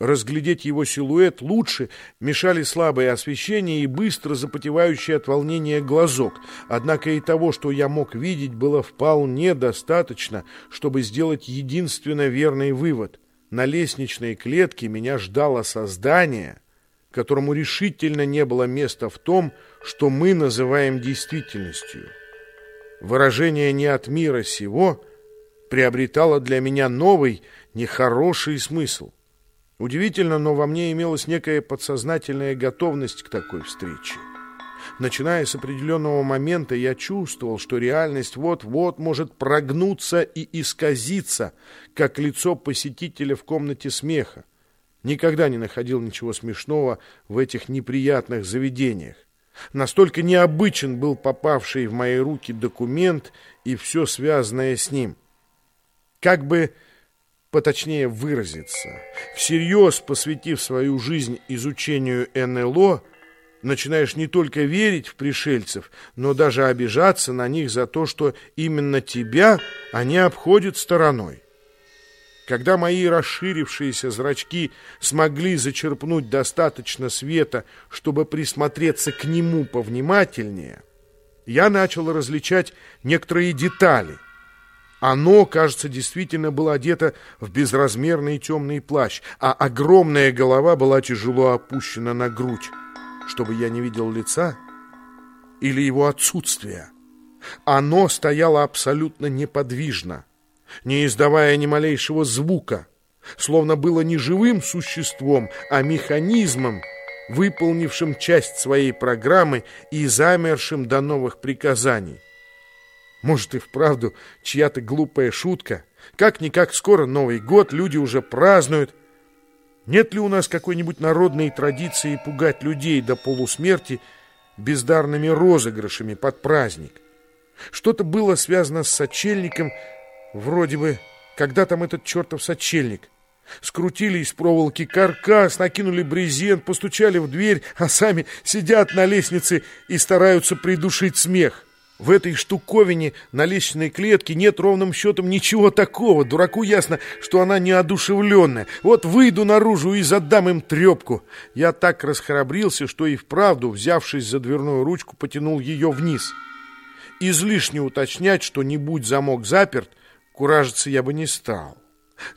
Разглядеть его силуэт лучше мешали слабое освещение и быстро запотевающий от волнения глазок. Однако и того, что я мог видеть, было вполне достаточно, чтобы сделать единственно верный вывод. На лестничной клетке меня ждало создание, которому решительно не было места в том, что мы называем действительностью. Выражение «не от мира сего» приобретало для меня новый, нехороший смысл. Удивительно, но во мне имелась некая подсознательная готовность к такой встрече. Начиная с определенного момента, я чувствовал, что реальность вот-вот может прогнуться и исказиться, как лицо посетителя в комнате смеха. Никогда не находил ничего смешного в этих неприятных заведениях. Настолько необычен был попавший в мои руки документ и все связанное с ним. Как бы поточнее выразиться, всерьез посвятив свою жизнь изучению НЛО, начинаешь не только верить в пришельцев, но даже обижаться на них за то, что именно тебя они обходят стороной. Когда мои расширившиеся зрачки смогли зачерпнуть достаточно света, чтобы присмотреться к нему повнимательнее, я начал различать некоторые детали, оно, кажется, действительно было одето в безразмерный темный плащ, а огромная голова была тяжело опущена на грудь, чтобы я не видел лица или его отсутствия. Оно стояло абсолютно неподвижно, не издавая ни малейшего звука, словно было не живым существом, а механизмом, выполнившим часть своей программы и замершим до новых приказаний. Может и вправду чья-то глупая шутка. Как-никак скоро Новый год, люди уже празднуют. Нет ли у нас какой-нибудь народной традиции пугать людей до полусмерти бездарными розыгрышами под праздник? Что-то было связано с сочельником, вроде бы, когда там этот чертов сочельник. Скрутили из проволоки каркас, накинули брезент, постучали в дверь, а сами сидят на лестнице и стараются придушить смех. В этой штуковине на лестничной клетке нет ровным счетом ничего такого. Дураку ясно, что она неодушевленная. Вот выйду наружу и задам им трепку. Я так расхрабрился, что и вправду, взявшись за дверную ручку, потянул ее вниз. Излишне уточнять, что не будь замок заперт, куражиться я бы не стал.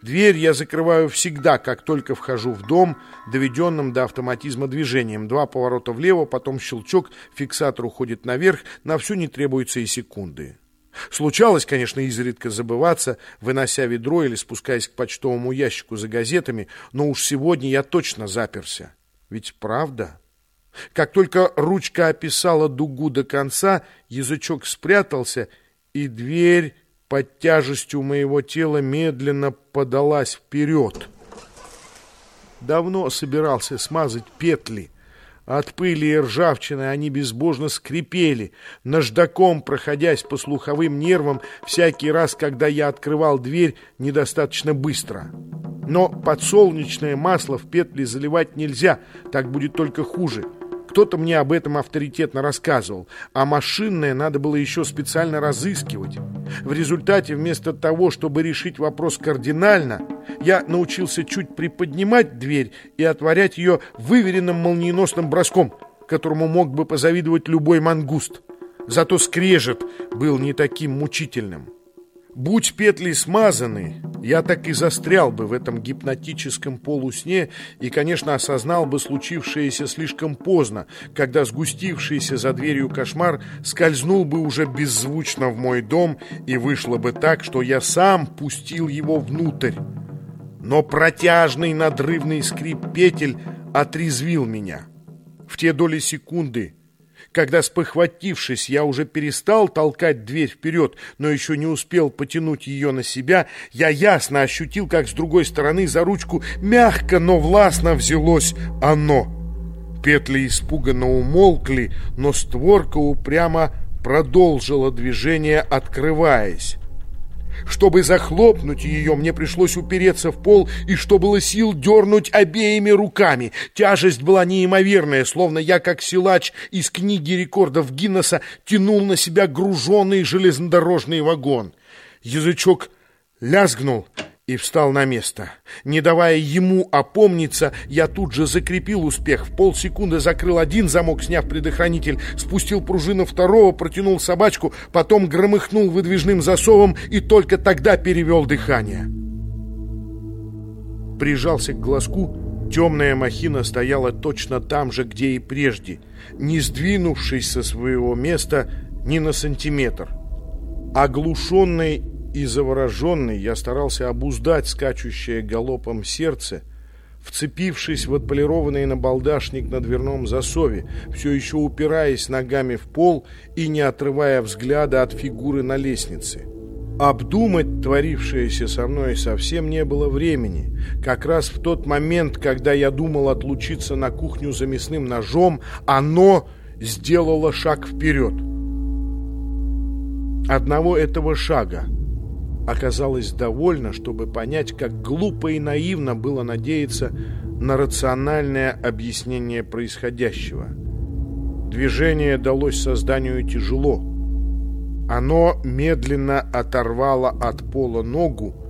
Дверь я закрываю всегда, как только вхожу в дом, доведенным до автоматизма движением. Два поворота влево, потом щелчок, фиксатор уходит наверх, на всю не требуется и секунды. Случалось, конечно, изредка забываться, вынося ведро или спускаясь к почтовому ящику за газетами, но уж сегодня я точно заперся. Ведь правда? Как только ручка описала дугу до конца, язычок спрятался, и дверь под тяжестью моего тела медленно подалась вперед. Давно собирался смазать петли. От пыли и ржавчины они безбожно скрипели, наждаком проходясь по слуховым нервам всякий раз, когда я открывал дверь недостаточно быстро. Но подсолнечное масло в петли заливать нельзя, так будет только хуже. Кто-то мне об этом авторитетно рассказывал, а машинное надо было еще специально разыскивать. В результате, вместо того, чтобы решить вопрос кардинально, я научился чуть приподнимать дверь и отворять ее выверенным молниеносным броском, которому мог бы позавидовать любой мангуст. Зато скрежет был не таким мучительным. Будь петли смазаны, я так и застрял бы в этом гипнотическом полусне и, конечно, осознал бы случившееся слишком поздно, когда сгустившийся за дверью кошмар скользнул бы уже беззвучно в мой дом и вышло бы так, что я сам пустил его внутрь. Но протяжный надрывный скрип петель отрезвил меня. В те доли секунды, когда, спохватившись, я уже перестал толкать дверь вперед, но еще не успел потянуть ее на себя, я ясно ощутил, как с другой стороны за ручку мягко, но властно взялось оно. Петли испуганно умолкли, но створка упрямо продолжила движение, открываясь. Чтобы захлопнуть ее, мне пришлось упереться в пол и, что было сил, дернуть обеими руками. Тяжесть была неимоверная, словно я, как силач из книги рекордов Гиннесса, тянул на себя груженный железнодорожный вагон. Язычок лязгнул, и встал на место. Не давая ему опомниться, я тут же закрепил успех. В полсекунды закрыл один замок, сняв предохранитель, спустил пружину второго, протянул собачку, потом громыхнул выдвижным засовом и только тогда перевел дыхание. Прижался к глазку, темная махина стояла точно там же, где и прежде, не сдвинувшись со своего места ни на сантиметр. Оглушенный и завороженный я старался обуздать скачущее галопом сердце, вцепившись в отполированный набалдашник на дверном засове, все еще упираясь ногами в пол и не отрывая взгляда от фигуры на лестнице. Обдумать творившееся со мной совсем не было времени. Как раз в тот момент, когда я думал отлучиться на кухню за мясным ножом, оно сделало шаг вперед. Одного этого шага оказалось довольно, чтобы понять, как глупо и наивно было надеяться на рациональное объяснение происходящего. Движение далось созданию тяжело. Оно медленно оторвало от пола ногу,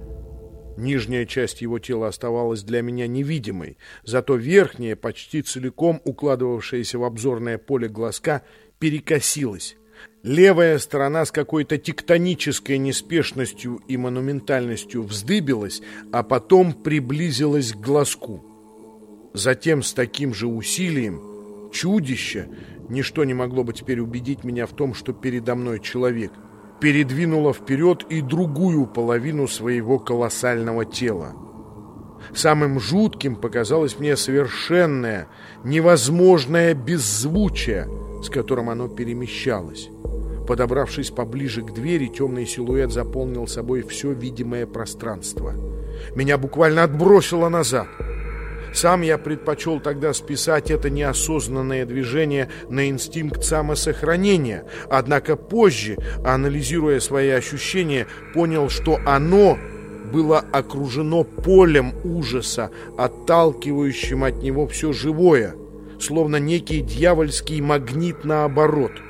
Нижняя часть его тела оставалась для меня невидимой, зато верхняя, почти целиком укладывавшаяся в обзорное поле глазка, перекосилась. Левая сторона с какой-то тектонической неспешностью и монументальностью вздыбилась, а потом приблизилась к глазку. Затем с таким же усилием чудище, ничто не могло бы теперь убедить меня в том, что передо мной человек, передвинуло вперед и другую половину своего колоссального тела. Самым жутким показалось мне совершенное, невозможное беззвучие, с которым оно перемещалось. Подобравшись поближе к двери, темный силуэт заполнил собой все видимое пространство. Меня буквально отбросило назад. Сам я предпочел тогда списать это неосознанное движение на инстинкт самосохранения, однако позже, анализируя свои ощущения, понял, что оно было окружено полем ужаса, отталкивающим от него все живое, словно некий дьявольский магнит наоборот –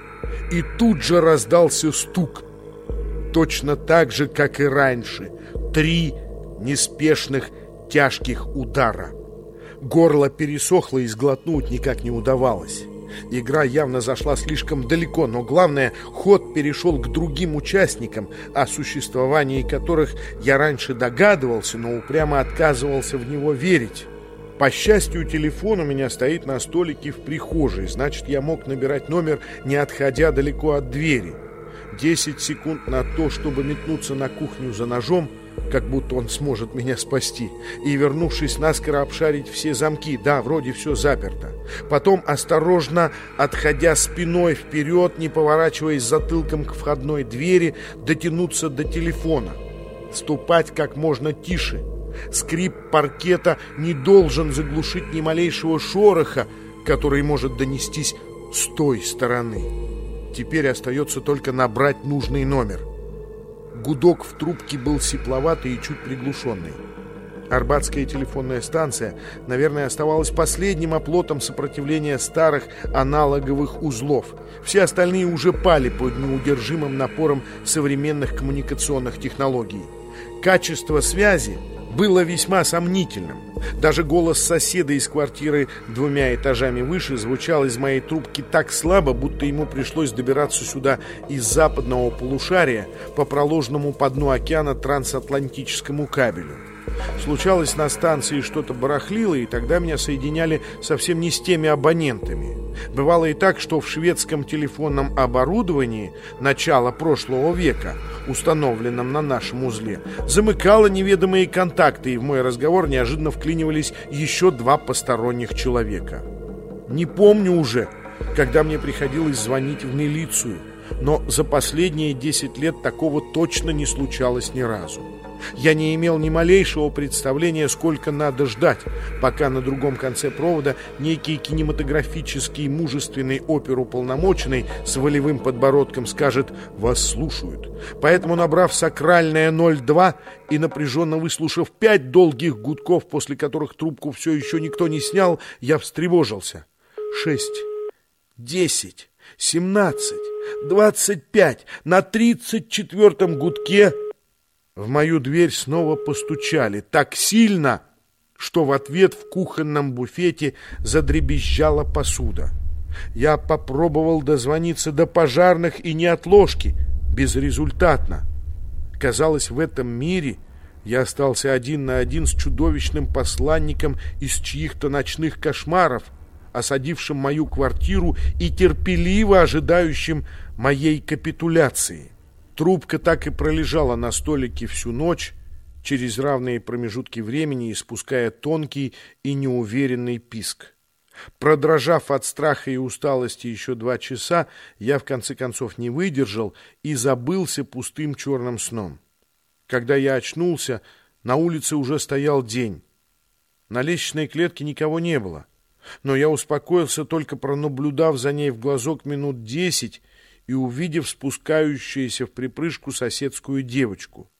и тут же раздался стук. Точно так же, как и раньше. Три неспешных тяжких удара. Горло пересохло и сглотнуть никак не удавалось. Игра явно зашла слишком далеко, но главное, ход перешел к другим участникам, о существовании которых я раньше догадывался, но упрямо отказывался в него верить. По счастью, телефон у меня стоит на столике в прихожей, значит, я мог набирать номер, не отходя далеко от двери. Десять секунд на то, чтобы метнуться на кухню за ножом, как будто он сможет меня спасти, и, вернувшись наскоро, обшарить все замки. Да, вроде все заперто. Потом, осторожно, отходя спиной вперед, не поворачиваясь затылком к входной двери, дотянуться до телефона. Ступать как можно тише – Скрип паркета не должен заглушить ни малейшего шороха, который может донестись с той стороны. Теперь остается только набрать нужный номер. Гудок в трубке был сипловатый и чуть приглушенный. Арбатская телефонная станция, наверное, оставалась последним оплотом сопротивления старых аналоговых узлов. Все остальные уже пали под неудержимым напором современных коммуникационных технологий. Качество связи было весьма сомнительным. Даже голос соседа из квартиры двумя этажами выше звучал из моей трубки так слабо, будто ему пришлось добираться сюда из западного полушария по проложенному по дну океана трансатлантическому кабелю. Случалось на станции что-то барахлило, и тогда меня соединяли совсем не с теми абонентами. Бывало и так, что в шведском телефонном оборудовании начала прошлого века, установленном на нашем узле, замыкало неведомые контакты, и в мой разговор неожиданно вклинивались еще два посторонних человека. Не помню уже, когда мне приходилось звонить в милицию, но за последние 10 лет такого точно не случалось ни разу. Я не имел ни малейшего представления, сколько надо ждать, пока на другом конце провода некий кинематографический мужественный оперуполномоченный с волевым подбородком скажет «Вас слушают». Поэтому, набрав сакральное 02 и напряженно выслушав пять долгих гудков, после которых трубку все еще никто не снял, я встревожился. Шесть, десять, семнадцать, двадцать пять. На тридцать четвертом гудке В мою дверь снова постучали так сильно, что в ответ в кухонном буфете задребезжала посуда. Я попробовал дозвониться до пожарных и неотложки, безрезультатно. Казалось, в этом мире я остался один на один с чудовищным посланником из чьих-то ночных кошмаров, осадившим мою квартиру и терпеливо ожидающим моей капитуляции. Трубка так и пролежала на столике всю ночь, через равные промежутки времени испуская тонкий и неуверенный писк. Продрожав от страха и усталости еще два часа, я в конце концов не выдержал и забылся пустым черным сном. Когда я очнулся, на улице уже стоял день. На лестничной клетке никого не было, но я успокоился, только пронаблюдав за ней в глазок минут десять и увидев спускающуюся в припрыжку соседскую девочку.